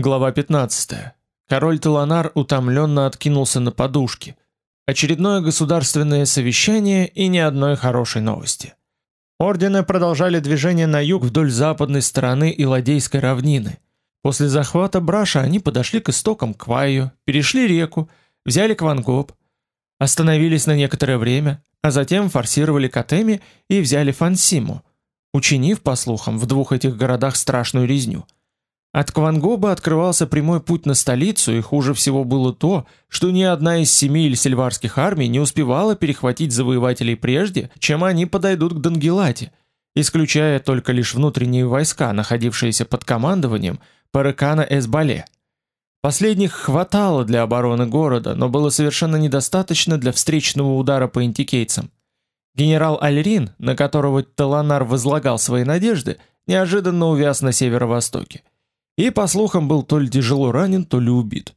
Глава 15. Король Таланар утомленно откинулся на подушки. Очередное государственное совещание и ни одной хорошей новости. Ордены продолжали движение на юг вдоль западной стороны Иладейской равнины. После захвата Браша они подошли к истокам Квайо, перешли реку, взяли Квангоп, остановились на некоторое время, а затем форсировали Катеми и взяли Фансиму, учинив, по слухам, в двух этих городах страшную резню – от Квангоба открывался прямой путь на столицу, и хуже всего было то, что ни одна из семи ильсельварских армий не успевала перехватить завоевателей прежде, чем они подойдут к Дангелате, исключая только лишь внутренние войска, находившиеся под командованием Паракана Эсбале. Последних хватало для обороны города, но было совершенно недостаточно для встречного удара по интикейцам. Генерал Альрин, на которого Таланар возлагал свои надежды, неожиданно увяз на северо-востоке и, по слухам, был то ли тяжело ранен, то ли убит.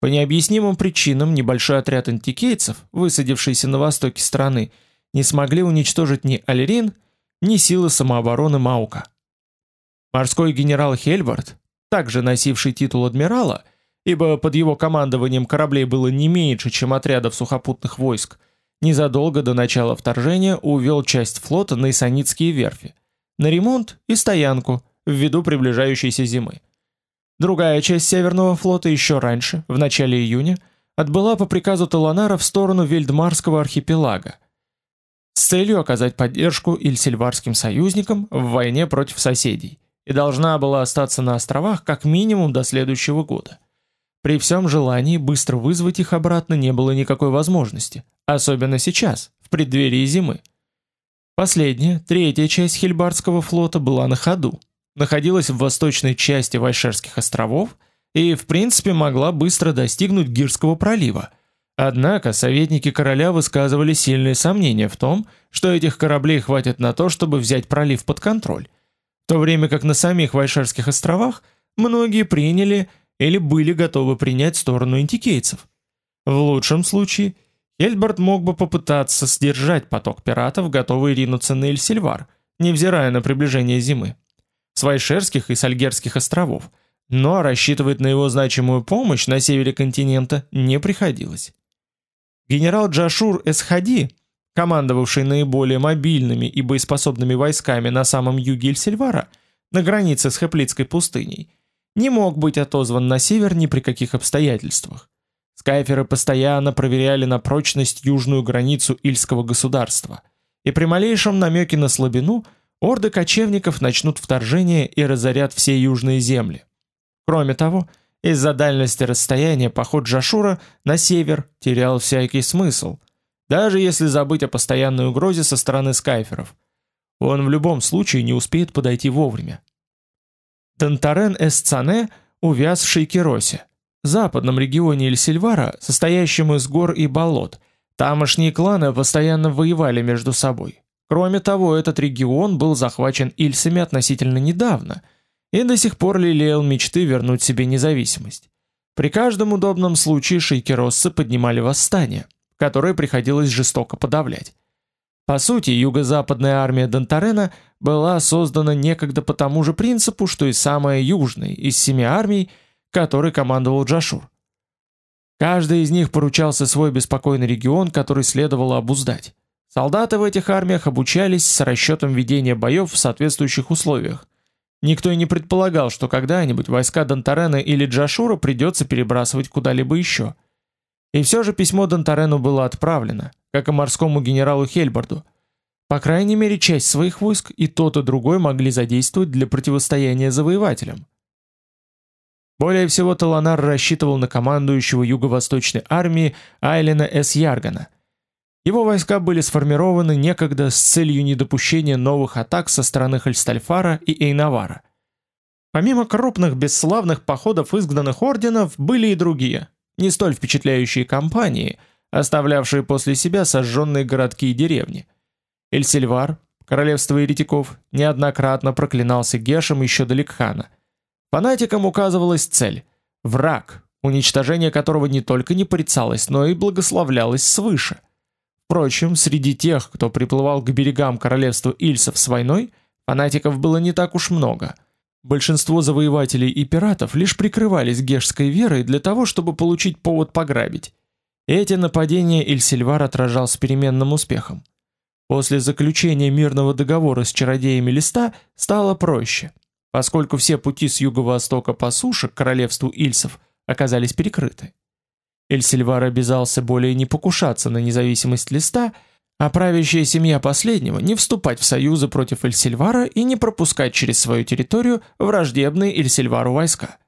По необъяснимым причинам небольшой отряд антикейцев, высадившийся на востоке страны, не смогли уничтожить ни Алерин, ни силы самообороны Маука. Морской генерал Хельвард, также носивший титул адмирала, ибо под его командованием кораблей было не меньше, чем отрядов сухопутных войск, незадолго до начала вторжения увел часть флота на Исаницкие верфи, на ремонт и стоянку ввиду приближающейся зимы. Другая часть Северного флота еще раньше, в начале июня, отбыла по приказу Таланара в сторону Вельдмарского архипелага с целью оказать поддержку ильсельварским союзникам в войне против соседей и должна была остаться на островах как минимум до следующего года. При всем желании быстро вызвать их обратно не было никакой возможности, особенно сейчас, в преддверии зимы. Последняя, третья часть Хельбардского флота была на ходу, находилась в восточной части Вайшерских островов и, в принципе, могла быстро достигнуть Гирского пролива. Однако советники короля высказывали сильные сомнения в том, что этих кораблей хватит на то, чтобы взять пролив под контроль, в то время как на самих Вайшерских островах многие приняли или были готовы принять сторону интикейцев. В лучшем случае Хельберт мог бы попытаться сдержать поток пиратов, готовые ринуться на Эльсильвар, невзирая на приближение зимы с Вайшерских и Сальгерских островов, но рассчитывать на его значимую помощь на севере континента не приходилось. Генерал Джашур Эсхади, командовавший наиболее мобильными и боеспособными войсками на самом юге Эльсильвара, на границе с Хеплицкой пустыней, не мог быть отозван на север ни при каких обстоятельствах. Скайферы постоянно проверяли на прочность южную границу Ильского государства, и при малейшем намеке на слабину – орды кочевников начнут вторжение и разорят все южные земли. Кроме того, из-за дальности расстояния поход Джашура на север терял всякий смысл, даже если забыть о постоянной угрозе со стороны скайферов. Он в любом случае не успеет подойти вовремя. Тантарен Эсцане в Шейкеросе, западном регионе Эльсильвара, состоящем из гор и болот. Тамошние кланы постоянно воевали между собой. Кроме того, этот регион был захвачен ильсами относительно недавно и до сих пор лелеял мечты вернуть себе независимость. При каждом удобном случае шейкероссы поднимали восстание, которое приходилось жестоко подавлять. По сути, юго-западная армия Дантарена была создана некогда по тому же принципу, что и самая южная из семи армий, которой командовал Джашур. Каждый из них поручался свой беспокойный регион, который следовало обуздать. Солдаты в этих армиях обучались с расчетом ведения боев в соответствующих условиях. Никто и не предполагал, что когда-нибудь войска Дантарена или Джашура придется перебрасывать куда-либо еще. И все же письмо Дантарену было отправлено, как и морскому генералу Хельбарду. По крайней мере, часть своих войск и тот и другой могли задействовать для противостояния завоевателям. Более всего Таланар рассчитывал на командующего юго-восточной армии Айлена С. Яргана – его войска были сформированы некогда с целью недопущения новых атак со стороны Хальстальфара и Эйнавара. Помимо крупных бесславных походов изгнанных орденов были и другие, не столь впечатляющие кампании, оставлявшие после себя сожженные городки и деревни. Эльсильвар, королевство еретиков, неоднократно проклинался Гешем еще до Ликхана. Фанатикам указывалась цель – враг, уничтожение которого не только не порицалось, но и благословлялось свыше – Впрочем, среди тех, кто приплывал к берегам королевства Ильсов с войной, фанатиков было не так уж много. Большинство завоевателей и пиратов лишь прикрывались гешской верой для того, чтобы получить повод пограбить. Эти нападения Ильсильвар отражал с переменным успехом. После заключения мирного договора с чародеями Листа стало проще, поскольку все пути с юго-востока по суше к королевству Ильсов оказались перекрыты. Эльсильвар обязался более не покушаться на независимость Листа а правящая семья последнего не вступать в союзы против Эльсильвара и не пропускать через свою территорию враждебные Эльсильвару войска.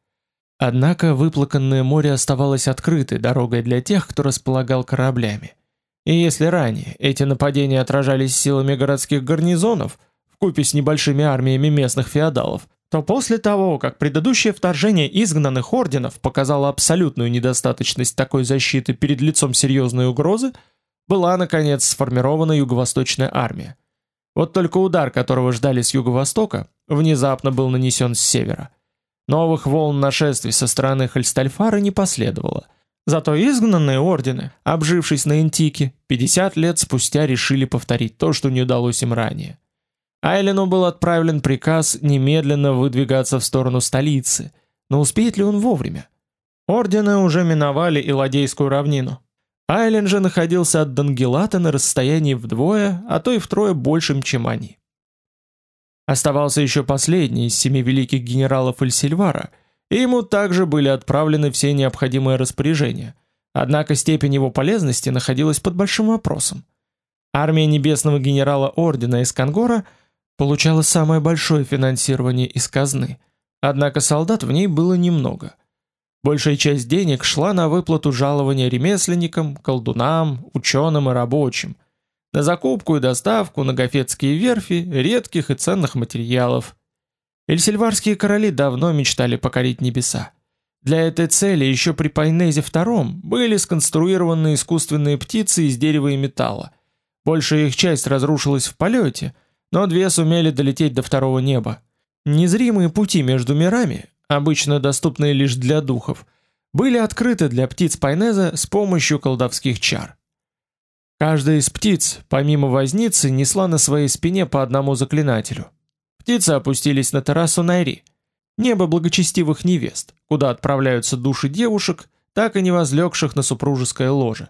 Однако выплаканное море оставалось открытой дорогой для тех, кто располагал кораблями. И если ранее эти нападения отражались силами городских гарнизонов, вкупе с небольшими армиями местных феодалов, то после того, как предыдущее вторжение изгнанных орденов показало абсолютную недостаточность такой защиты перед лицом серьезной угрозы, была наконец сформирована юго-восточная армия. Вот только удар, которого ждали с юго-востока, внезапно был нанесен с севера. Новых волн нашествий со стороны Хальстальфара не последовало. Зато изгнанные ордены, обжившись на Интике, 50 лет спустя решили повторить то, что не удалось им ранее. Айлену был отправлен приказ немедленно выдвигаться в сторону столицы, но успеет ли он вовремя? Ордены уже миновали Иладейскую равнину, Айлен же находился от Дангелата на расстоянии вдвое, а то и втрое большим, чем они. Оставался еще последний из семи великих генералов Эльсильвара, и ему также были отправлены все необходимые распоряжения. Однако степень его полезности находилась под большим вопросом. Армия небесного генерала ордена из Кангора получала самое большое финансирование из казны, однако солдат в ней было немного. Большая часть денег шла на выплату жалования ремесленникам, колдунам, ученым и рабочим, на закупку и доставку на гафетские верфи редких и ценных материалов. Эльсильварские короли давно мечтали покорить небеса. Для этой цели еще при Пайнезе II были сконструированы искусственные птицы из дерева и металла. Большая их часть разрушилась в полете, но две сумели долететь до второго неба. Незримые пути между мирами обычно доступные лишь для духов, были открыты для птиц Пайнеза с помощью колдовских чар. Каждая из птиц, помимо возницы, несла на своей спине по одному заклинателю. Птицы опустились на террасу Найри, небо благочестивых невест, куда отправляются души девушек, так и не возлегших на супружеское ложе.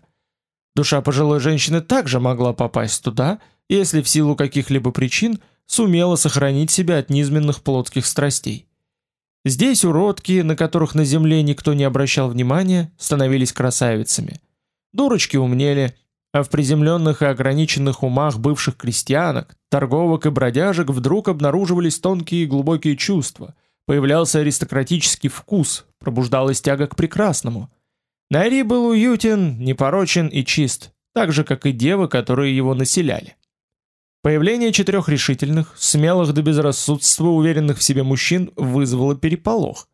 Душа пожилой женщины также могла попасть туда, если в силу каких-либо причин сумела сохранить себя от низменных плотских страстей. Здесь уродки, на которых на земле никто не обращал внимания, становились красавицами. Дурочки умнели, а в приземленных и ограниченных умах бывших крестьянок, торговок и бродяжек вдруг обнаруживались тонкие и глубокие чувства, появлялся аристократический вкус, пробуждалась тяга к прекрасному. Найри был уютен, непорочен и чист, так же, как и девы, которые его населяли. Появление четырех решительных, смелых до безрассудства, уверенных в себе мужчин вызвало переполох.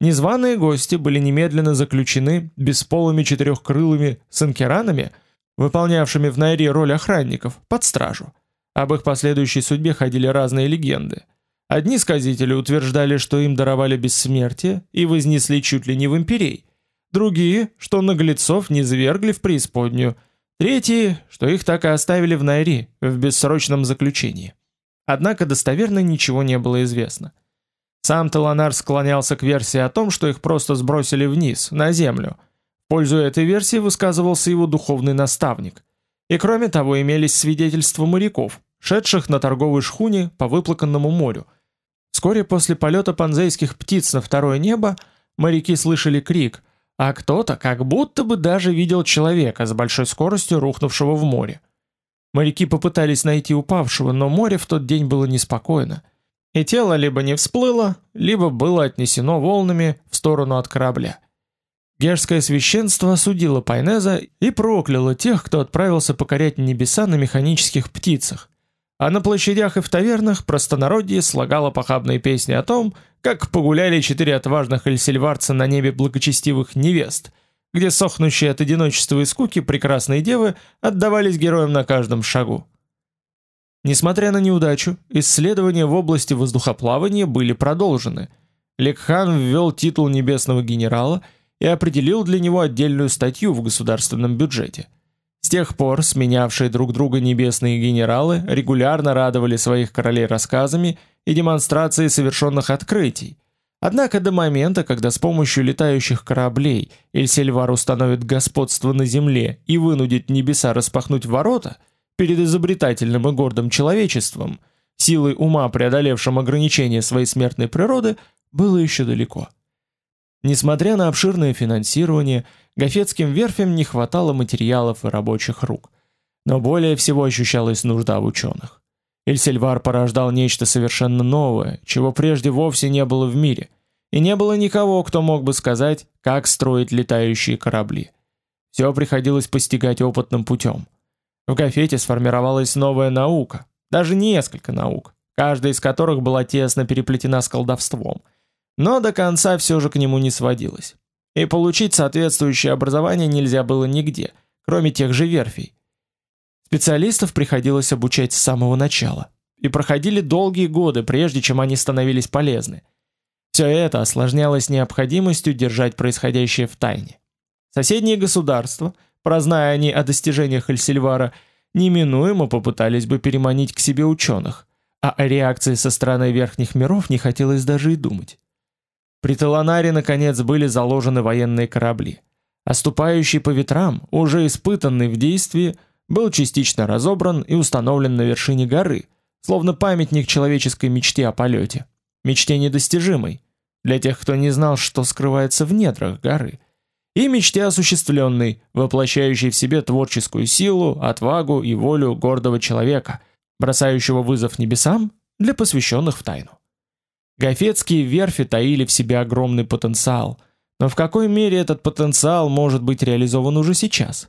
Незваные гости были немедленно заключены бесполыми четырехкрылыми санкеранами, выполнявшими в Найре роль охранников, под стражу. Об их последующей судьбе ходили разные легенды. Одни сказители утверждали, что им даровали бессмертие и вознесли чуть ли не в империй. Другие, что наглецов не звергли в преисподнюю – Третьи, что их так и оставили в Найри, в бессрочном заключении. Однако достоверно ничего не было известно. Сам Таланар склонялся к версии о том, что их просто сбросили вниз, на землю. В пользу этой версии высказывался его духовный наставник. И кроме того имелись свидетельства моряков, шедших на торговой шхуне по выплаканному морю. Вскоре после полета панзейских птиц на второе небо моряки слышали крик, а кто-то как будто бы даже видел человека с большой скоростью рухнувшего в море. Моряки попытались найти упавшего, но море в тот день было неспокойно, и тело либо не всплыло, либо было отнесено волнами в сторону от корабля. Герское священство осудило Пайнеза и прокляло тех, кто отправился покорять небеса на механических птицах, а на площадях и в тавернах простонародье слагало похабные песни о том, как погуляли четыре отважных эльсильварца на небе благочестивых невест, где сохнущие от одиночества и скуки прекрасные девы отдавались героям на каждом шагу. Несмотря на неудачу, исследования в области воздухоплавания были продолжены. Лекхан ввел титул небесного генерала и определил для него отдельную статью в государственном бюджете – с тех пор сменявшие друг друга небесные генералы регулярно радовали своих королей рассказами и демонстрацией совершенных открытий. Однако до момента, когда с помощью летающих кораблей Эльсельвар установит господство на земле и вынудит небеса распахнуть ворота перед изобретательным и гордым человечеством, силой ума преодолевшим ограничения своей смертной природы, было еще далеко. Несмотря на обширное финансирование, Гафетским верфям не хватало материалов и рабочих рук. Но более всего ощущалась нужда в ученых. Эльсельвар порождал нечто совершенно новое, чего прежде вовсе не было в мире, и не было никого, кто мог бы сказать, как строить летающие корабли. Все приходилось постигать опытным путем. В Гафете сформировалась новая наука, даже несколько наук, каждая из которых была тесно переплетена с колдовством – но до конца все же к нему не сводилось. И получить соответствующее образование нельзя было нигде, кроме тех же верфей. Специалистов приходилось обучать с самого начала, и проходили долгие годы, прежде чем они становились полезны. Все это осложнялось необходимостью держать происходящее в тайне. Соседние государства, прозная они о достижениях Эльсильвара, неминуемо попытались бы переманить к себе ученых, а о реакции со стороны верхних миров не хотелось даже и думать. При Таланаре наконец были заложены военные корабли. Оступающий по ветрам, уже испытанный в действии, был частично разобран и установлен на вершине горы, словно памятник человеческой мечте о полете. Мечте недостижимой, для тех, кто не знал, что скрывается в недрах горы. И мечте осуществленной, воплощающей в себе творческую силу, отвагу и волю гордого человека, бросающего вызов небесам для посвященных в тайну. Гафетские верфи таили в себе огромный потенциал, но в какой мере этот потенциал может быть реализован уже сейчас?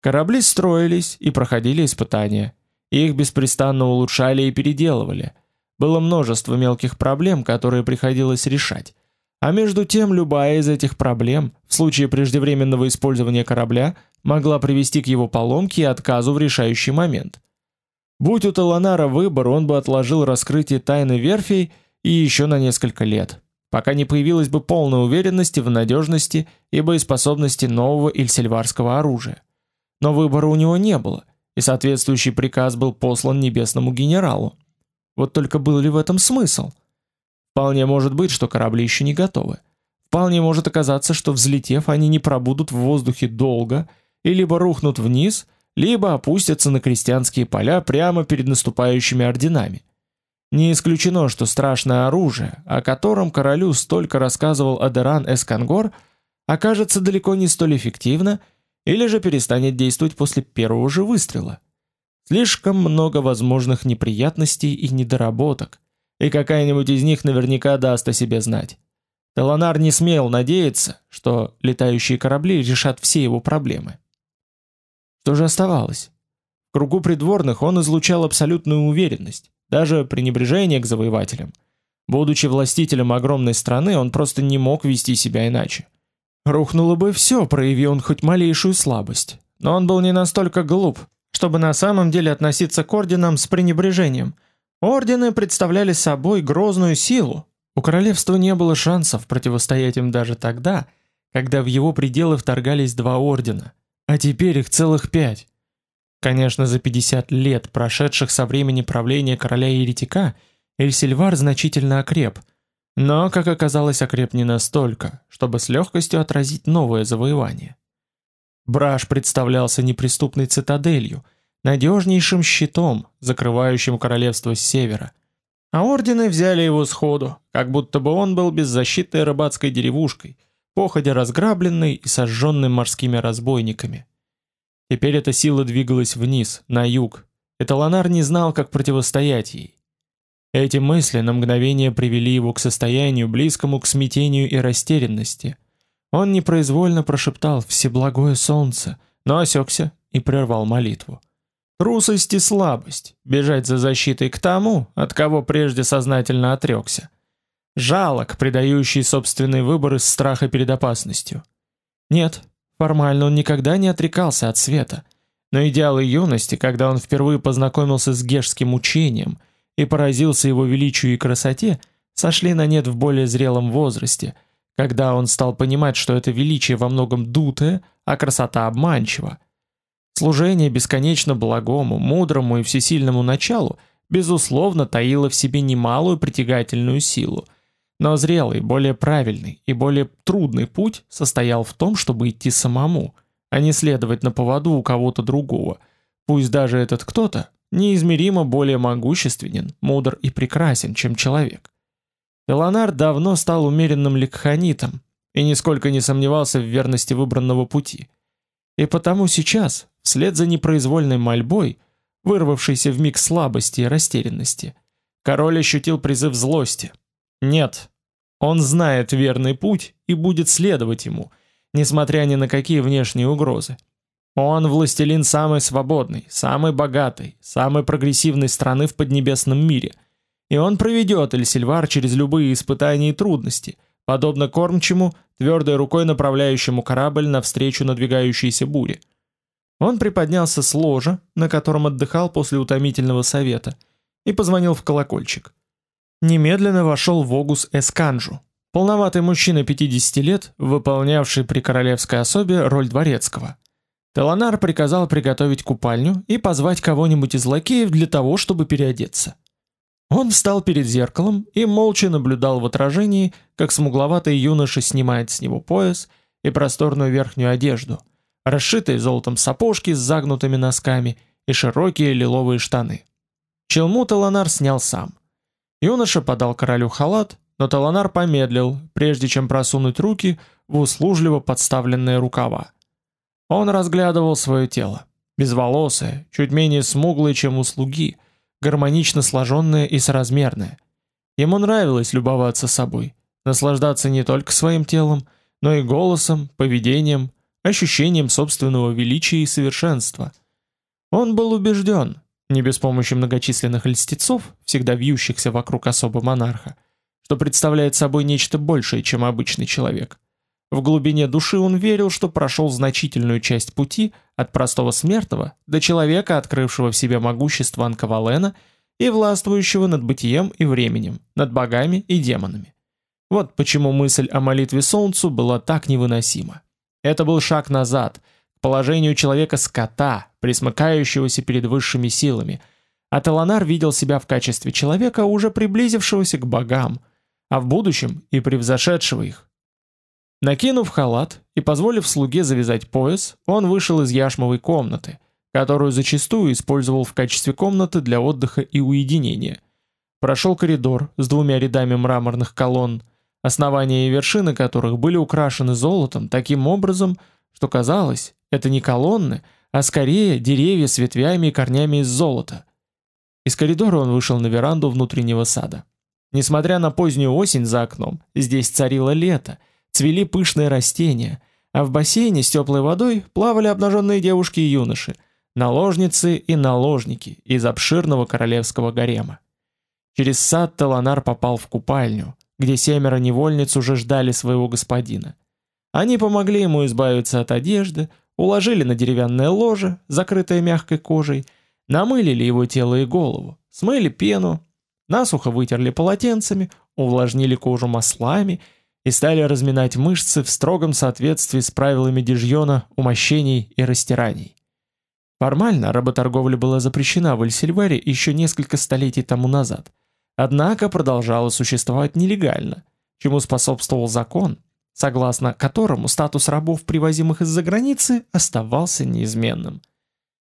Корабли строились и проходили испытания. Их беспрестанно улучшали и переделывали. Было множество мелких проблем, которые приходилось решать. А между тем, любая из этих проблем, в случае преждевременного использования корабля, могла привести к его поломке и отказу в решающий момент. Будь у Таланара выбор, он бы отложил раскрытие тайны верфей и еще на несколько лет, пока не появилась бы полная уверенность в надежности и боеспособности нового ильсельварского оружия. Но выбора у него не было, и соответствующий приказ был послан небесному генералу. Вот только был ли в этом смысл? Вполне может быть, что корабли еще не готовы. Вполне может оказаться, что взлетев, они не пробудут в воздухе долго и либо рухнут вниз, либо опустятся на крестьянские поля прямо перед наступающими орденами. Не исключено, что страшное оружие, о котором королю столько рассказывал Адеран Эскангор, окажется далеко не столь эффективно или же перестанет действовать после первого же выстрела. Слишком много возможных неприятностей и недоработок, и какая-нибудь из них наверняка даст о себе знать. Теланар не смел надеяться, что летающие корабли решат все его проблемы. Что же оставалось? В кругу придворных он излучал абсолютную уверенность даже пренебрежение к завоевателям. Будучи властителем огромной страны, он просто не мог вести себя иначе. Рухнуло бы все, прояви он хоть малейшую слабость. Но он был не настолько глуп, чтобы на самом деле относиться к орденам с пренебрежением. Ордены представляли собой грозную силу. У королевства не было шансов противостоять им даже тогда, когда в его пределы вторгались два ордена, а теперь их целых пять. Конечно, за 50 лет, прошедших со времени правления короля-еретика, Эльсильвар значительно окреп, но, как оказалось, окреп не настолько, чтобы с легкостью отразить новое завоевание. Браш представлялся неприступной цитаделью, надежнейшим щитом, закрывающим королевство с севера. А ордены взяли его сходу, как будто бы он был беззащитной рыбацкой деревушкой, походя разграбленной и сожженной морскими разбойниками. Теперь эта сила двигалась вниз, на юг. И Таланар не знал, как противостоять ей. Эти мысли на мгновение привели его к состоянию, близкому к смятению и растерянности. Он непроизвольно прошептал «Всеблагое солнце», но осекся и прервал молитву. Трусость и слабость, бежать за защитой к тому, от кого прежде сознательно отрекся. Жалок, предающий собственный выбор из страха перед опасностью. Нет, Формально он никогда не отрекался от света, но идеалы юности, когда он впервые познакомился с гешским учением и поразился его величию и красоте, сошли на нет в более зрелом возрасте, когда он стал понимать, что это величие во многом дутое, а красота обманчива. Служение бесконечно благому, мудрому и всесильному началу безусловно таило в себе немалую притягательную силу, но зрелый, более правильный и более трудный путь состоял в том, чтобы идти самому, а не следовать на поводу у кого-то другого, пусть даже этот кто-то неизмеримо более могущественен, мудр и прекрасен, чем человек. Элонар давно стал умеренным ликханитом и нисколько не сомневался в верности выбранного пути. И потому сейчас, вслед за непроизвольной мольбой, вырвавшейся в миг слабости и растерянности, король ощутил призыв злости. Нет, он знает верный путь и будет следовать ему, несмотря ни на какие внешние угрозы. Он властелин самой свободной, самой богатой, самой прогрессивной страны в поднебесном мире. И он проведет Эльсильвар через любые испытания и трудности, подобно кормчему, твердой рукой направляющему корабль навстречу надвигающейся буре. Он приподнялся с ложа, на котором отдыхал после утомительного совета, и позвонил в колокольчик. Немедленно вошел Вогус Эсканжу, полноватый мужчина 50 лет, выполнявший при королевской особе роль дворецкого. Теланар приказал приготовить купальню и позвать кого-нибудь из лакеев для того, чтобы переодеться. Он встал перед зеркалом и молча наблюдал в отражении, как смугловатый юноша снимает с него пояс и просторную верхнюю одежду, расшитые золотом сапожки с загнутыми носками и широкие лиловые штаны. Челму Таланар снял сам. Юноша подал королю халат, но Таланар помедлил, прежде чем просунуть руки в услужливо подставленные рукава. Он разглядывал свое тело, безволосое, чуть менее смуглое, чем у слуги, гармонично сложенное и соразмерное. Ему нравилось любоваться собой, наслаждаться не только своим телом, но и голосом, поведением, ощущением собственного величия и совершенства. Он был убежден, не без помощи многочисленных льстецов, всегда вьющихся вокруг особо монарха, что представляет собой нечто большее, чем обычный человек. В глубине души он верил, что прошел значительную часть пути от простого смертного до человека, открывшего в себе могущество Анкавалена и властвующего над бытием и временем, над богами и демонами. Вот почему мысль о молитве солнцу была так невыносима. Это был шаг назад, положению человека-скота, присмыкающегося перед высшими силами, а Таланар видел себя в качестве человека, уже приблизившегося к богам, а в будущем и превзошедшего их. Накинув халат и позволив слуге завязать пояс, он вышел из яшмовой комнаты, которую зачастую использовал в качестве комнаты для отдыха и уединения. Прошел коридор с двумя рядами мраморных колонн, основания и вершины которых были украшены золотом таким образом, что казалось, это не колонны, а скорее деревья с ветвями и корнями из золота. Из коридора он вышел на веранду внутреннего сада. Несмотря на позднюю осень за окном, здесь царило лето — цвели пышные растения, а в бассейне с теплой водой плавали обнаженные девушки и юноши, наложницы и наложники из обширного королевского гарема. Через сад Таланар попал в купальню, где семеро невольниц уже ждали своего господина. Они помогли ему избавиться от одежды, уложили на деревянное ложе, закрытое мягкой кожей, намылили его тело и голову, смыли пену, насухо вытерли полотенцами, увлажнили кожу маслами и стали разминать мышцы в строгом соответствии с правилами Дижьона умощений и растираний. Формально работорговля была запрещена в Эльсильваре еще несколько столетий тому назад, однако продолжала существовать нелегально, чему способствовал закон, согласно которому статус рабов, привозимых из-за границы, оставался неизменным.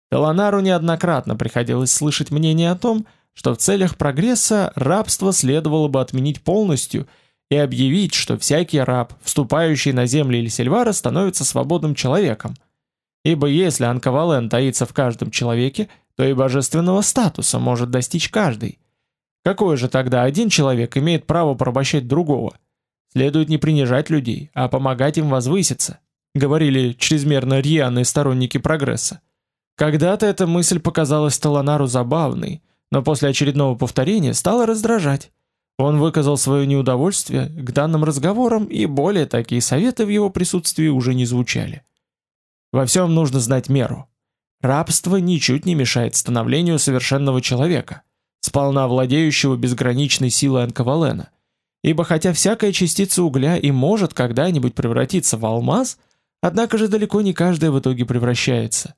Таланару неоднократно приходилось слышать мнение о том, что в целях прогресса рабство следовало бы отменить полностью – и объявить, что всякий раб, вступающий на земли Эльсильвара, становится свободным человеком. Ибо если Анкавален таится в каждом человеке, то и божественного статуса может достичь каждый. Какой же тогда один человек имеет право порабощать другого? Следует не принижать людей, а помогать им возвыситься, говорили чрезмерно рьяные сторонники прогресса. Когда-то эта мысль показалась Таланару забавной, но после очередного повторения стала раздражать. Он выказал свое неудовольствие к данным разговорам, и более такие советы в его присутствии уже не звучали. Во всем нужно знать меру. Рабство ничуть не мешает становлению совершенного человека, сполна владеющего безграничной силой Анкавалена. Ибо хотя всякая частица угля и может когда-нибудь превратиться в алмаз, однако же далеко не каждая в итоге превращается.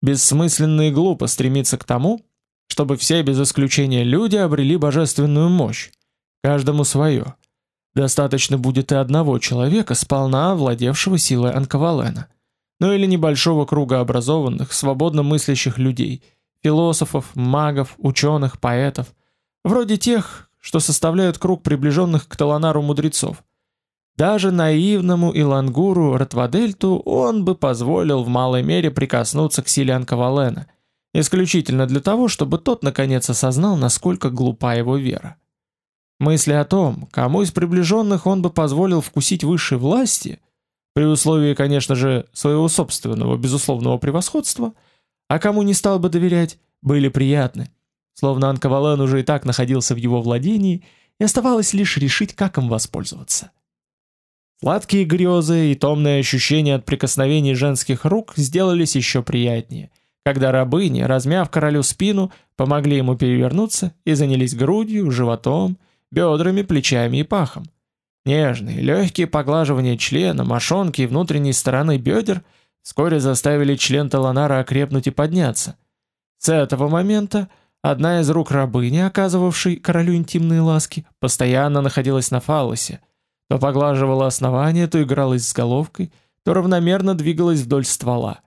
бессмысленно и глупо стремиться к тому, чтобы все без исключения люди обрели божественную мощь, каждому свое. Достаточно будет и одного человека, сполна овладевшего силой Анкавалена, ну или небольшого круга образованных, свободно мыслящих людей, философов, магов, ученых, поэтов, вроде тех, что составляют круг приближенных к Таланару мудрецов. Даже наивному Илангуру Ратвадельту он бы позволил в малой мере прикоснуться к силе Анкавалена, исключительно для того, чтобы тот наконец осознал, насколько глупа его вера. Мысли о том, кому из приближенных он бы позволил вкусить высшей власти, при условии, конечно же, своего собственного безусловного превосходства, а кому не стал бы доверять, были приятны. Словно Анкавален уже и так находился в его владении, и оставалось лишь решить, как им воспользоваться. Сладкие грезы и томные ощущения от прикосновений женских рук сделались еще приятнее, когда рабыни, размяв королю спину, помогли ему перевернуться и занялись грудью, животом, бедрами, плечами и пахом. Нежные, легкие поглаживания члена, мошонки и внутренней стороны бедер вскоре заставили член Таланара окрепнуть и подняться. С этого момента одна из рук рабыни, оказывавшей королю интимные ласки, постоянно находилась на фаллосе, то поглаживала основание, то игралась с головкой, то равномерно двигалась вдоль ствола,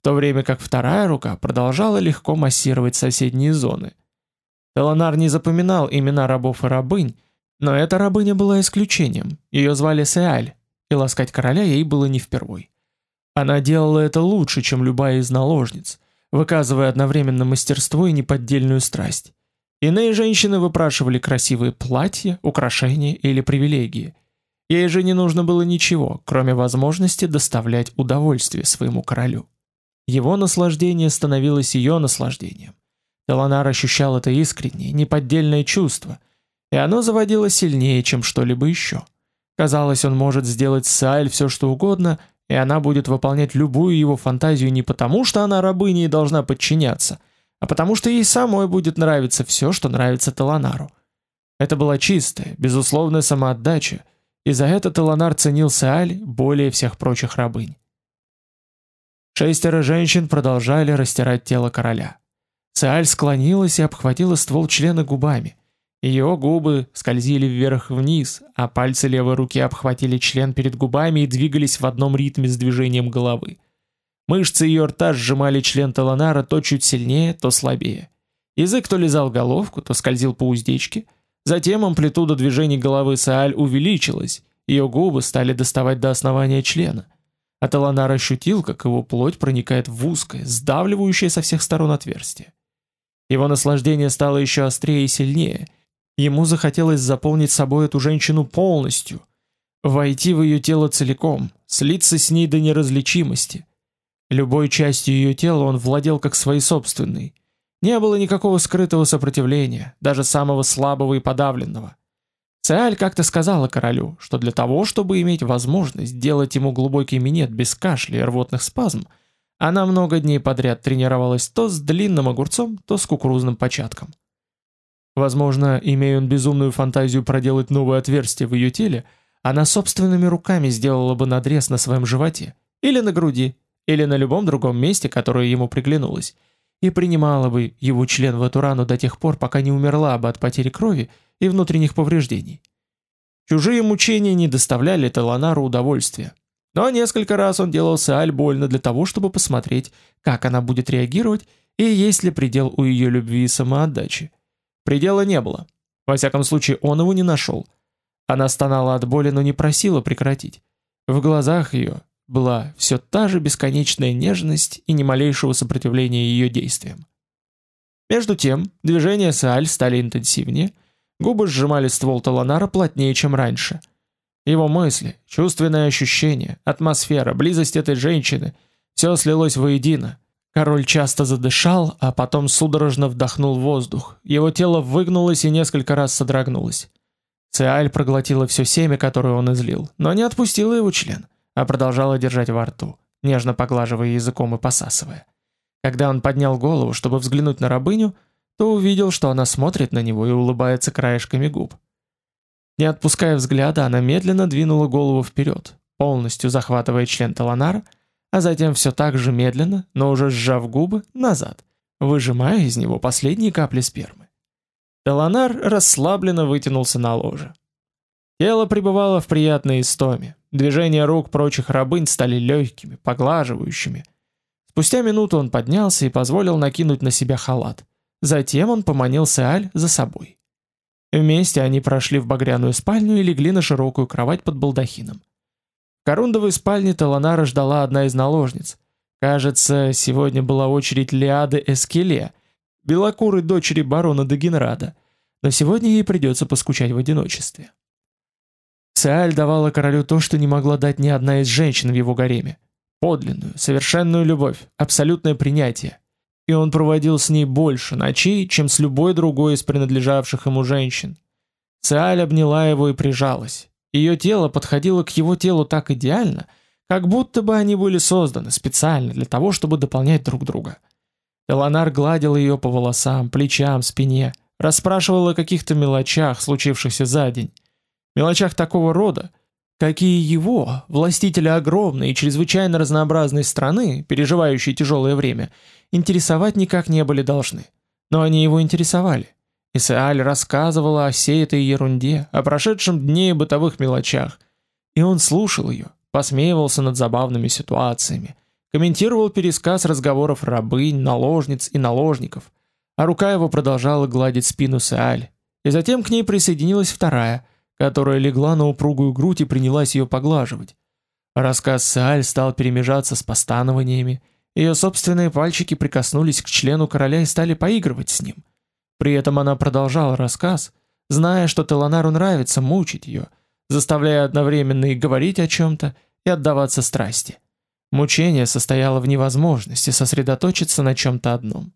в то время как вторая рука продолжала легко массировать соседние зоны. Таланар не запоминал имена рабов и рабынь, но эта рабыня была исключением. Ее звали Сеаль, и ласкать короля ей было не впервой. Она делала это лучше, чем любая из наложниц, выказывая одновременно мастерство и неподдельную страсть. Иные женщины выпрашивали красивые платья, украшения или привилегии. Ей же не нужно было ничего, кроме возможности доставлять удовольствие своему королю. Его наслаждение становилось ее наслаждением. Таланар ощущал это искреннее, неподдельное чувство, и оно заводило сильнее, чем что-либо еще. Казалось, он может сделать с Саэль все что угодно, и она будет выполнять любую его фантазию не потому, что она рабыня и должна подчиняться, а потому что ей самой будет нравиться все, что нравится Таланару. Это была чистая, безусловная самоотдача, и за это Таланар ценил Сааль более всех прочих рабынь. Шестеро женщин продолжали растирать тело короля. Сааль склонилась и обхватила ствол члена губами. Ее губы скользили вверх-вниз, а пальцы левой руки обхватили член перед губами и двигались в одном ритме с движением головы. Мышцы ее рта сжимали член Таланара то чуть сильнее, то слабее. Язык то лизал головку, то скользил по уздечке – Затем амплитуда движений головы Сааль увеличилась, ее губы стали доставать до основания члена. А Таланар ощутил, как его плоть проникает в узкое, сдавливающее со всех сторон отверстие. Его наслаждение стало еще острее и сильнее. Ему захотелось заполнить собой эту женщину полностью, войти в ее тело целиком, слиться с ней до неразличимости. Любой частью ее тела он владел как своей собственной, не было никакого скрытого сопротивления, даже самого слабого и подавленного. Циаль как-то сказала королю, что для того, чтобы иметь возможность делать ему глубокий минет без кашля и рвотных спазм, она много дней подряд тренировалась то с длинным огурцом, то с кукурузным початком. Возможно, имея он безумную фантазию проделать новое отверстие в ее теле, она собственными руками сделала бы надрез на своем животе, или на груди, или на любом другом месте, которое ему приглянулось, и принимала бы его член в эту рану до тех пор, пока не умерла бы от потери крови и внутренних повреждений. Чужие мучения не доставляли Таланару удовольствия. Но несколько раз он делал Сааль больно для того, чтобы посмотреть, как она будет реагировать и есть ли предел у ее любви и самоотдачи. Предела не было. Во всяком случае, он его не нашел. Она стонала от боли, но не просила прекратить. В глазах ее была все та же бесконечная нежность и ни малейшего сопротивления ее действиям. Между тем, движения Сааль стали интенсивнее, губы сжимали ствол Таланара плотнее, чем раньше. Его мысли, чувственные ощущения, атмосфера, близость этой женщины – все слилось воедино. Король часто задышал, а потом судорожно вдохнул воздух. Его тело выгнулось и несколько раз содрогнулось. Циаль проглотила все семя, которое он излил, но не отпустила его член – а продолжала держать во рту, нежно поглаживая языком и посасывая. Когда он поднял голову, чтобы взглянуть на рабыню, то увидел, что она смотрит на него и улыбается краешками губ. Не отпуская взгляда, она медленно двинула голову вперед, полностью захватывая член Таланара, а затем все так же медленно, но уже сжав губы, назад, выжимая из него последние капли спермы. Таланар расслабленно вытянулся на ложе. Тело пребывало в приятной истоме. Движения рук прочих рабынь стали легкими, поглаживающими. Спустя минуту он поднялся и позволил накинуть на себя халат. Затем он поманил Сеаль за собой. Вместе они прошли в багряную спальню и легли на широкую кровать под балдахином. Корундовой спальне Таланара ждала одна из наложниц. Кажется, сегодня была очередь Лиады Эскеле, белокурой дочери барона Дегенрада, но сегодня ей придется поскучать в одиночестве. Сеаль давала королю то, что не могла дать ни одна из женщин в его гареме. Подлинную, совершенную любовь, абсолютное принятие и он проводил с ней больше ночей, чем с любой другой из принадлежавших ему женщин. Циаль обняла его и прижалась. Ее тело подходило к его телу так идеально, как будто бы они были созданы специально для того, чтобы дополнять друг друга. Эланар гладил ее по волосам, плечам, спине, расспрашивал о каких-то мелочах, случившихся за день. Мелочах такого рода, какие его, властителя огромной и чрезвычайно разнообразной страны, переживающей тяжелое время, интересовать никак не были должны. Но они его интересовали. Исааль рассказывала о всей этой ерунде, о прошедшем дне и бытовых мелочах. И он слушал ее, посмеивался над забавными ситуациями, комментировал пересказ разговоров рабынь, наложниц и наложников, а рука его продолжала гладить спину Сааль. И затем к ней присоединилась вторая, которая легла на упругую грудь и принялась ее поглаживать. Рассказ Сааль стал перемежаться с постанованиями, ее собственные пальчики прикоснулись к члену короля и стали поигрывать с ним. При этом она продолжала рассказ, зная, что Теланару нравится мучить ее, заставляя одновременно и говорить о чем-то, и отдаваться страсти. Мучение состояло в невозможности сосредоточиться на чем-то одном.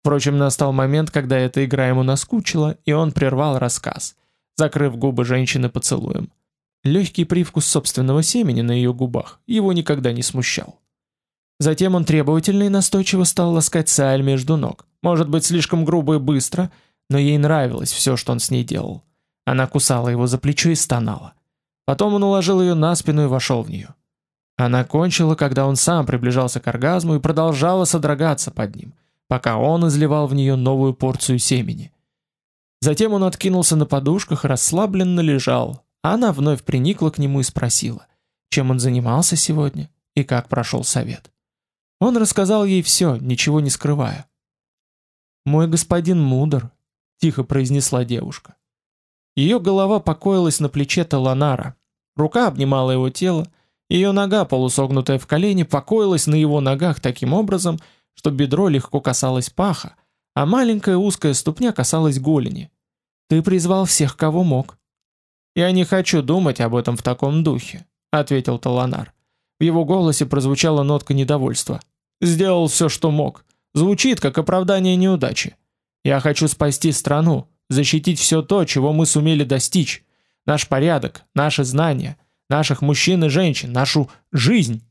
Впрочем, настал момент, когда эта игра ему наскучила, и он прервал рассказ – закрыв губы женщины поцелуем. Легкий привкус собственного семени на ее губах его никогда не смущал. Затем он требовательно и настойчиво стал ласкать Сааль между ног. Может быть, слишком грубо и быстро, но ей нравилось все, что он с ней делал. Она кусала его за плечо и стонала. Потом он уложил ее на спину и вошел в нее. Она кончила, когда он сам приближался к оргазму и продолжала содрогаться под ним, пока он изливал в нее новую порцию семени. Затем он откинулся на подушках и расслабленно лежал, она вновь приникла к нему и спросила, чем он занимался сегодня и как прошел совет. Он рассказал ей все, ничего не скрывая. «Мой господин мудр», — тихо произнесла девушка. Ее голова покоилась на плече Таланара, рука обнимала его тело, ее нога, полусогнутая в колени, покоилась на его ногах таким образом, что бедро легко касалось паха, а маленькая узкая ступня касалась голени. Ты призвал всех, кого мог. Я не хочу думать об этом в таком духе, ответил Таланар. В его голосе прозвучала нотка недовольства. Сделал все, что мог. Звучит как оправдание неудачи. Я хочу спасти страну, защитить все то, чего мы сумели достичь. Наш порядок, наши знания, наших мужчин и женщин, нашу жизнь.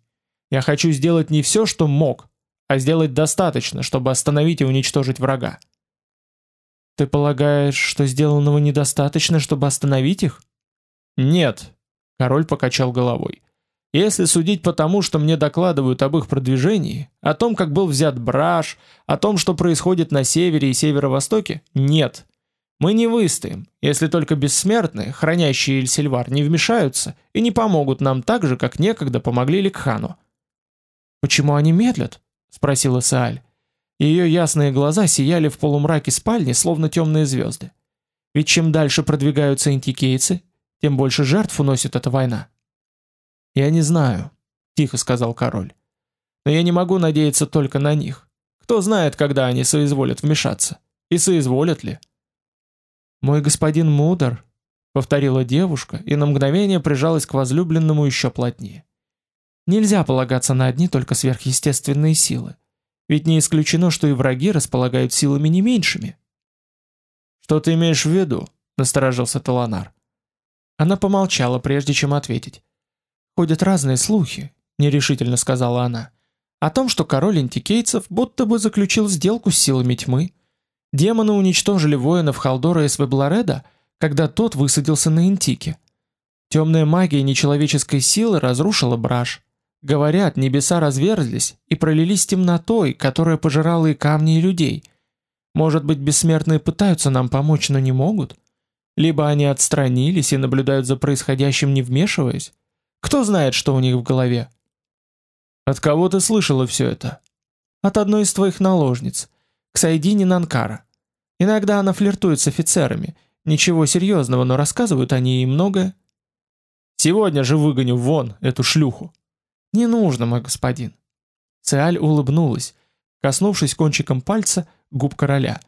Я хочу сделать не все, что мог, а сделать достаточно, чтобы остановить и уничтожить врага. Ты полагаешь, что сделанного недостаточно, чтобы остановить их? Нет, король покачал головой. Если судить по тому, что мне докладывают об их продвижении, о том, как был взят Браш, о том, что происходит на севере и северо-востоке, нет. Мы не выстоим, если только бессмертные, хранящие Эльсильвар, не вмешаются и не помогут нам так же, как некогда помогли Ликхану. Почему они медлят? спросила Сааль. Ее ясные глаза сияли в полумраке спальни, словно темные звезды. Ведь чем дальше продвигаются антикейцы, тем больше жертв уносит эта война. Я не знаю, тихо сказал король. Но я не могу надеяться только на них. Кто знает, когда они соизволят вмешаться? И соизволят ли? Мой господин мудр, повторила девушка и на мгновение прижалась к возлюбленному еще плотнее. Нельзя полагаться на одни только сверхъестественные силы. Ведь не исключено, что и враги располагают силами не меньшими. Что ты имеешь в виду? насторожился Таланар. Она помолчала, прежде чем ответить. Ходят разные слухи, нерешительно сказала она, о том, что король антикейцев будто бы заключил сделку с силами тьмы. Демоны уничтожили воинов Халдора и Свеблареда, когда тот высадился на Интике. Темная магия нечеловеческой силы разрушила браш, Говорят, небеса разверзлись и пролились темнотой, которая пожирала и камни, и людей. Может быть, бессмертные пытаются нам помочь, но не могут? Либо они отстранились и наблюдают за происходящим, не вмешиваясь? Кто знает, что у них в голове? От кого ты слышала все это? От одной из твоих наложниц, Ксайдини Нанкара. Иногда она флиртует с офицерами. Ничего серьезного, но рассказывают они ей многое. Сегодня же выгоню вон эту шлюху. Не нужно, мой господин. Циаль улыбнулась, коснувшись кончиком пальца губ короля.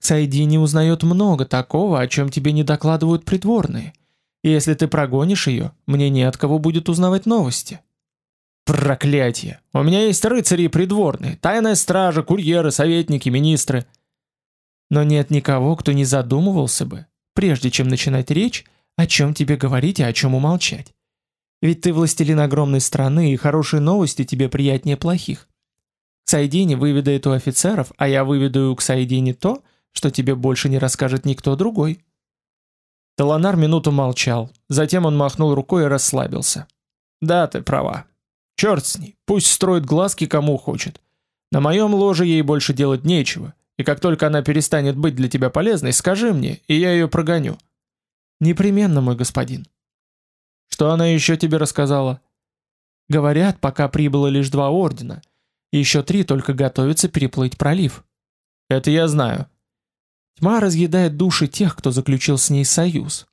Сайди не узнает много такого, о чем тебе не докладывают придворные. И если ты прогонишь ее, мне не от кого будет узнавать новости. Проклятие! У меня есть рыцари и придворные, тайная стража, курьеры, советники, министры. Но нет никого, кто не задумывался бы, прежде чем начинать речь, о чем тебе говорить и о чем умолчать. Ведь ты властелин огромной страны, и хорошие новости тебе приятнее плохих. К Сайдине выведает у офицеров, а я выведаю к Сайдине то, что тебе больше не расскажет никто другой. Таланар минуту молчал, затем он махнул рукой и расслабился. Да, ты права. Черт с ней, пусть строит глазки кому хочет. На моем ложе ей больше делать нечего, и как только она перестанет быть для тебя полезной, скажи мне, и я ее прогоню. Непременно, мой господин. Что она еще тебе рассказала? Говорят, пока прибыло лишь два ордена, еще три только готовятся переплыть пролив. Это я знаю. Тьма разъедает души тех, кто заключил с ней союз.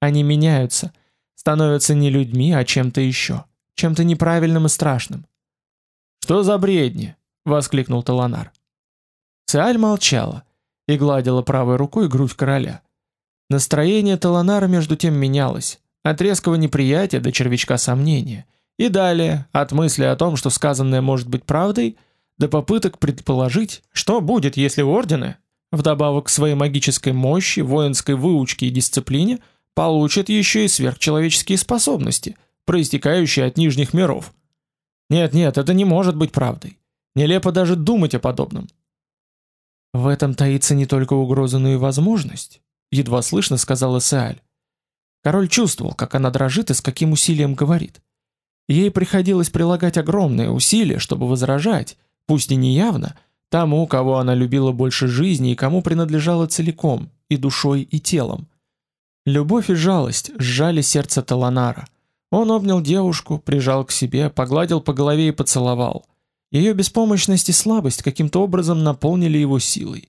Они меняются, становятся не людьми, а чем-то еще, чем-то неправильным и страшным. Что за бредни? воскликнул Таланар. Циаль молчала и гладила правой рукой грудь короля. Настроение Таланара между тем менялось. От резкого неприятия до червячка сомнения. И далее, от мысли о том, что сказанное может быть правдой, до попыток предположить, что будет, если ордены, вдобавок к своей магической мощи, воинской выучке и дисциплине, получат еще и сверхчеловеческие способности, проистекающие от нижних миров. Нет, нет, это не может быть правдой. Нелепо даже думать о подобном. В этом таится не только угроза, но и возможность, едва слышно сказала Сааль. Король чувствовал, как она дрожит и с каким усилием говорит. Ей приходилось прилагать огромные усилия, чтобы возражать, пусть и неявно, тому, кого она любила больше жизни и кому принадлежала целиком, и душой, и телом. Любовь и жалость сжали сердце Таланара. Он обнял девушку, прижал к себе, погладил по голове и поцеловал. Ее беспомощность и слабость каким-то образом наполнили его силой.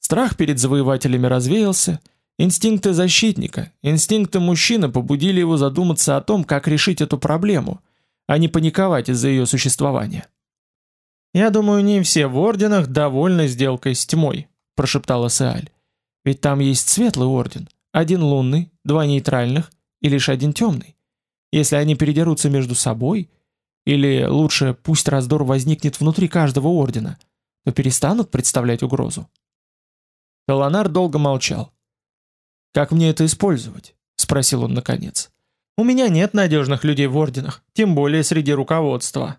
Страх перед завоевателями развеялся, Инстинкты защитника, инстинкты мужчины побудили его задуматься о том, как решить эту проблему, а не паниковать из-за ее существования. «Я думаю, не все в орденах довольны сделкой с тьмой», – прошептала Сааль. «Ведь там есть светлый орден, один лунный, два нейтральных и лишь один темный. Если они передерутся между собой, или лучше пусть раздор возникнет внутри каждого ордена, то перестанут представлять угрозу». Таланар долго молчал. Как мне это использовать? спросил он наконец. У меня нет надежных людей в орденах, тем более среди руководства.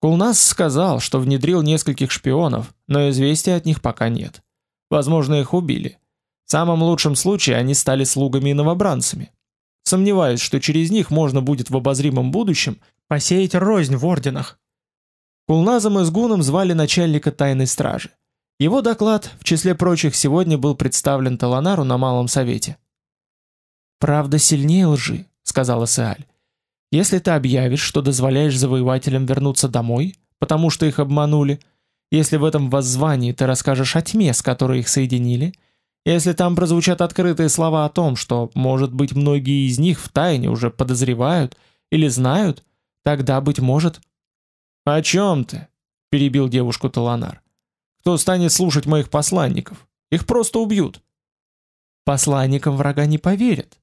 Кулнас сказал, что внедрил нескольких шпионов, но известий от них пока нет. Возможно, их убили. В самом лучшем случае они стали слугами и новобранцами. Сомневаюсь, что через них можно будет в обозримом будущем посеять рознь в орденах. Кулназом и Сгуном звали начальника тайной стражи. Его доклад, в числе прочих, сегодня был представлен Таланару на Малом Совете. «Правда сильнее лжи», — сказала Сеаль. «Если ты объявишь, что дозволяешь завоевателям вернуться домой, потому что их обманули, если в этом воззвании ты расскажешь о тьме, с которой их соединили, если там прозвучат открытые слова о том, что, может быть, многие из них в тайне уже подозревают или знают, тогда, быть может...» «О чем ты?» — перебил девушку Таланар. Кто станет слушать моих посланников? Их просто убьют. Посланникам врага не поверят.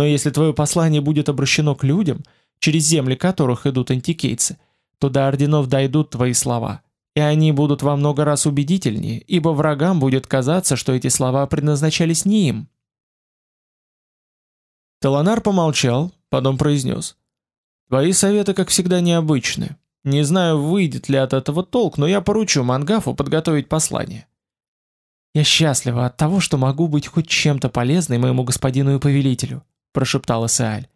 Но если твое послание будет обращено к людям, через земли которых идут антикейцы, то до орденов дойдут твои слова, и они будут во много раз убедительнее, ибо врагам будет казаться, что эти слова предназначались не им. Таланар помолчал, потом произнес. «Твои советы, как всегда, необычны. Не знаю, выйдет ли от этого толк, но я поручу Мангафу подготовить послание. Я счастлива от того, что могу быть хоть чем-то полезной моему господину и повелителю, прошептала Сааль.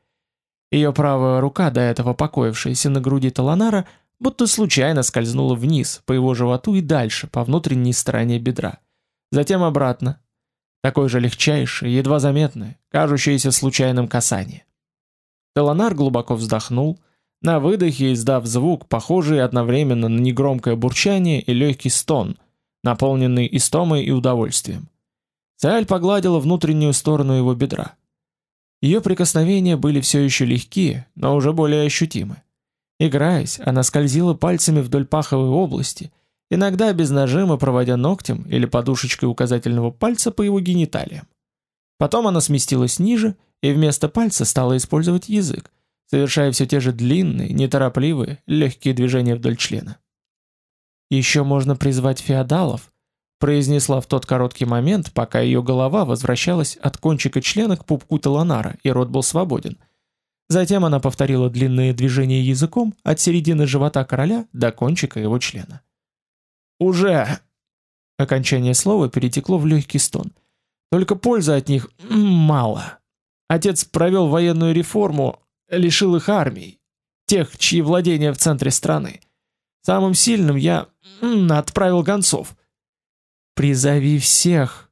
Ее правая рука, до этого покоившаяся на груди Таланара, будто случайно скользнула вниз, по его животу и дальше, по внутренней стороне бедра. Затем обратно. Такое же легчайшее, едва заметное, кажущееся случайным касание. Таланар глубоко вздохнул, на выдохе издав звук, похожий одновременно на негромкое бурчание и легкий стон, наполненный истомой и удовольствием. Циаль погладила внутреннюю сторону его бедра. Ее прикосновения были все еще легкие, но уже более ощутимы. Играясь, она скользила пальцами вдоль паховой области, иногда без нажима проводя ногтем или подушечкой указательного пальца по его гениталиям. Потом она сместилась ниже и вместо пальца стала использовать язык, совершая все те же длинные, неторопливые, легкие движения вдоль члена. Еще можно призвать феодалов, произнесла в тот короткий момент, пока ее голова возвращалась от кончика члена к пупку Таланара, и рот был свободен. Затем она повторила длинные движения языком от середины живота короля до кончика его члена. «Уже!» Окончание слова перетекло в легкий стон. «Только пользы от них мало. Отец провел военную реформу, лишил их армий, тех, чьи владения в центре страны. Самым сильным я отправил гонцов». «Призови всех!»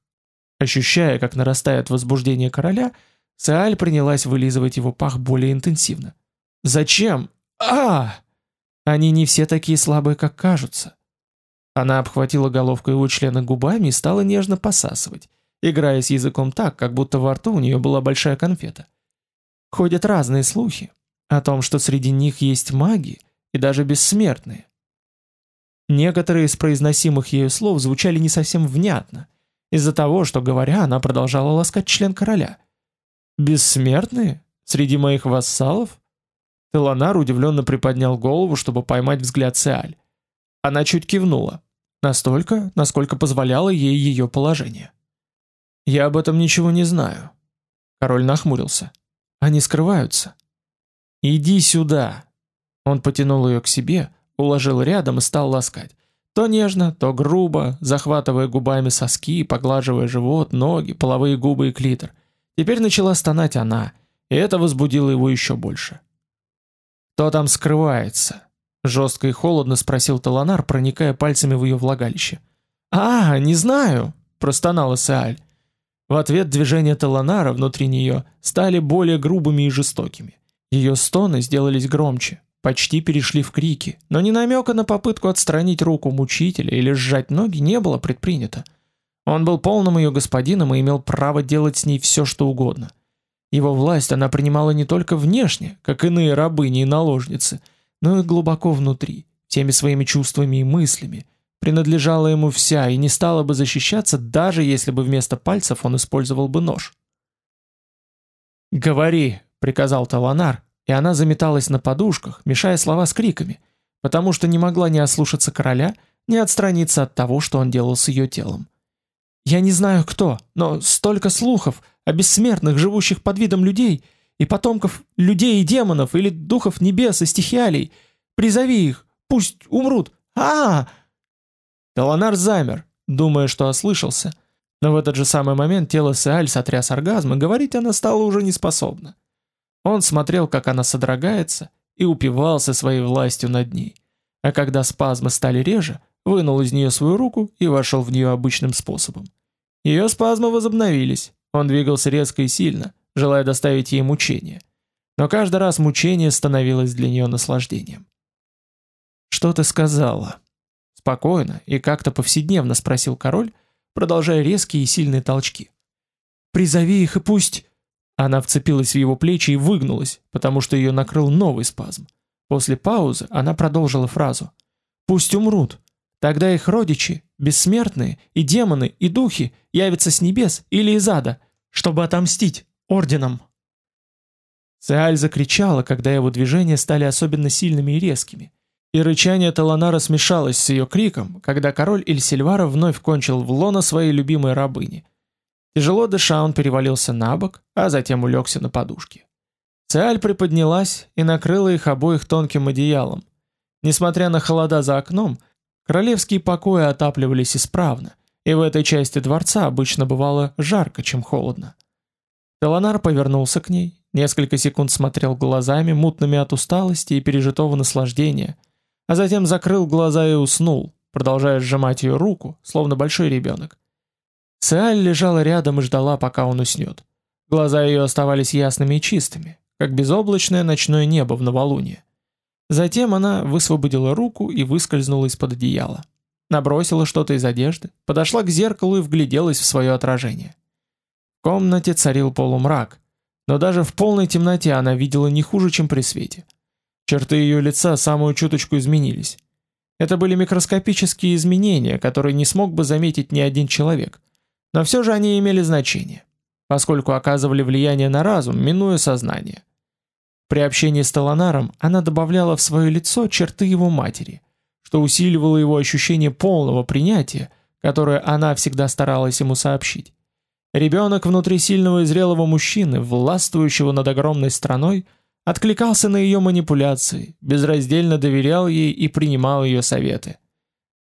Ощущая, как нарастает возбуждение короля, Сааль принялась вылизывать его пах более интенсивно. «Зачем? а Они не все такие слабые, как кажутся». Она обхватила головку его члена губами и стала нежно посасывать, играя с языком так, как будто во рту у нее была большая конфета. Ходят разные слухи о том, что среди них есть маги и даже бессмертные. Некоторые из произносимых ею слов звучали не совсем внятно, из-за того, что, говоря, она продолжала ласкать член короля. «Бессмертные? Среди моих вассалов?» Теланар удивленно приподнял голову, чтобы поймать взгляд Сеаль. Она чуть кивнула. Настолько, насколько позволяло ей ее положение. «Я об этом ничего не знаю». Король нахмурился. «Они скрываются». «Иди сюда!» Он потянул ее к себе, уложил рядом и стал ласкать. То нежно, то грубо, захватывая губами соски, поглаживая живот, ноги, половые губы и клитор. Теперь начала стонать она, и это возбудило его еще больше. «Кто там скрывается?» Жестко и холодно спросил Таланар, проникая пальцами в ее влагалище. «А, не знаю!» – простонала Сааль. В ответ движения Таланара внутри нее стали более грубыми и жестокими. Ее стоны сделались громче, почти перешли в крики, но ни намека на попытку отстранить руку мучителя или сжать ноги не было предпринято. Он был полным ее господином и имел право делать с ней все, что угодно. Его власть она принимала не только внешне, как иные рабыни и наложницы, но и глубоко внутри, теми своими чувствами и мыслями, принадлежала ему вся и не стала бы защищаться, даже если бы вместо пальцев он использовал бы нож. «Говори», — приказал Таланар, и она заметалась на подушках, мешая слова с криками, потому что не могла ни ослушаться короля, ни отстраниться от того, что он делал с ее телом. «Я не знаю кто, но столько слухов о бессмертных, живущих под видом людей, и потомков людей и демонов, или духов небес и стихиалей. Призови их, пусть умрут. а, -а, -а Таланар замер, думая, что ослышался, но в этот же самый момент тело Сеаль сотряс оргазм, и говорить она стала уже неспособна. Он смотрел, как она содрогается, и упивался своей властью над ней. А когда спазмы стали реже, вынул из нее свою руку и вошел в нее обычным способом. Ее спазмы возобновились, он двигался резко и сильно, желая доставить ей мучения. Но каждый раз мучение становилось для нее наслаждением. «Что ты сказала?» Спокойно и как-то повседневно спросил король, продолжая резкие и сильные толчки. «Призови их и пусть...» Она вцепилась в его плечи и выгнулась, потому что ее накрыл новый спазм. После паузы она продолжила фразу. «Пусть умрут. Тогда их родичи, бессмертные, и демоны, и духи, явятся с небес или из ада, чтобы отомстить орденам». Сеаль закричала, когда его движения стали особенно сильными и резкими. И рычание Таланара смешалось с ее криком, когда король Ильсильвара вновь кончил в лоно своей любимой рабыни. Тяжело дыша, он перевалился на бок, а затем улегся на подушке. Циаль приподнялась и накрыла их обоих тонким одеялом. Несмотря на холода за окном, королевские покои отапливались исправно, и в этой части дворца обычно бывало жарко, чем холодно. Теланар повернулся к ней, несколько секунд смотрел глазами, мутными от усталости и пережитого наслаждения, а затем закрыл глаза и уснул, продолжая сжимать ее руку, словно большой ребенок. Циаль лежала рядом и ждала, пока он уснет. Глаза ее оставались ясными и чистыми, как безоблачное ночное небо в новолуние. Затем она высвободила руку и выскользнула из-под одеяла. Набросила что-то из одежды, подошла к зеркалу и вгляделась в свое отражение. В комнате царил полумрак, но даже в полной темноте она видела не хуже, чем при свете. Черты ее лица самую чуточку изменились. Это были микроскопические изменения, которые не смог бы заметить ни один человек. Но все же они имели значение, поскольку оказывали влияние на разум, минуя сознание. При общении с Таланаром она добавляла в свое лицо черты его матери, что усиливало его ощущение полного принятия, которое она всегда старалась ему сообщить. Ребенок внутри сильного и зрелого мужчины, властвующего над огромной страной, откликался на ее манипуляции, безраздельно доверял ей и принимал ее советы.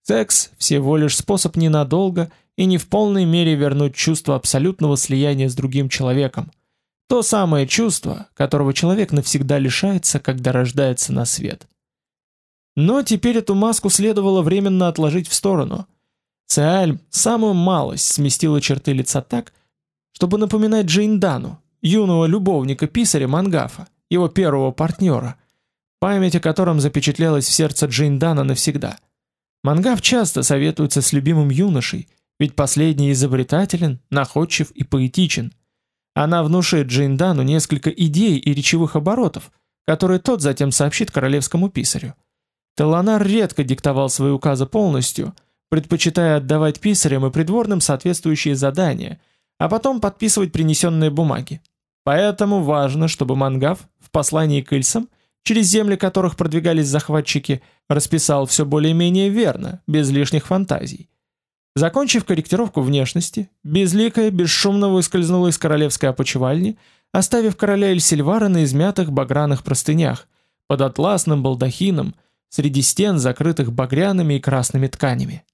Секс – всего лишь способ ненадолго и не в полной мере вернуть чувство абсолютного слияния с другим человеком. То самое чувство, которого человек навсегда лишается, когда рождается на свет. Но теперь эту маску следовало временно отложить в сторону. Циальм самую малость сместила черты лица так, чтобы напоминать Джейндану, юного любовника писаря Мангафа, его первого партнера, память о котором запечатлелась в сердце Джейндана навсегда. Мангаф часто советуется с любимым юношей, ведь последний изобретателен, находчив и поэтичен. Она внушит Джейндану несколько идей и речевых оборотов, которые тот затем сообщит королевскому писарю. Теланар редко диктовал свои указы полностью, предпочитая отдавать писарям и придворным соответствующие задания – а потом подписывать принесенные бумаги. Поэтому важно, чтобы Мангав в послании к Ильсам, через земли которых продвигались захватчики, расписал все более-менее верно, без лишних фантазий. Закончив корректировку внешности, Безликая бесшумно выскользнула из королевской опочивальни, оставив короля Эльсильвара на измятых багряных простынях, под атласным балдахином, среди стен, закрытых багряными и красными тканями.